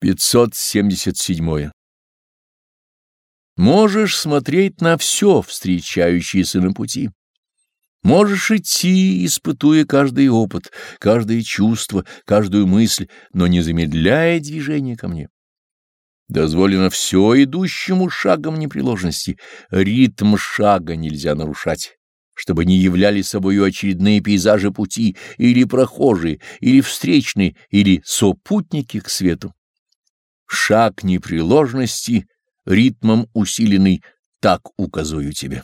577. Можешь смотреть на все, встречающееся на пути. Можешь идти, испытуя каждый опыт, каждое чувство, каждую мысль, но не замедляя движение ко мне. Дозволено все идущему шагом непреложности. Ритм шага нельзя нарушать, чтобы не являли собою очередные пейзажи пути, или прохожие, или встречные, или сопутники к свету. Шаг непреложности, ритмом усиленный, так указую тебе.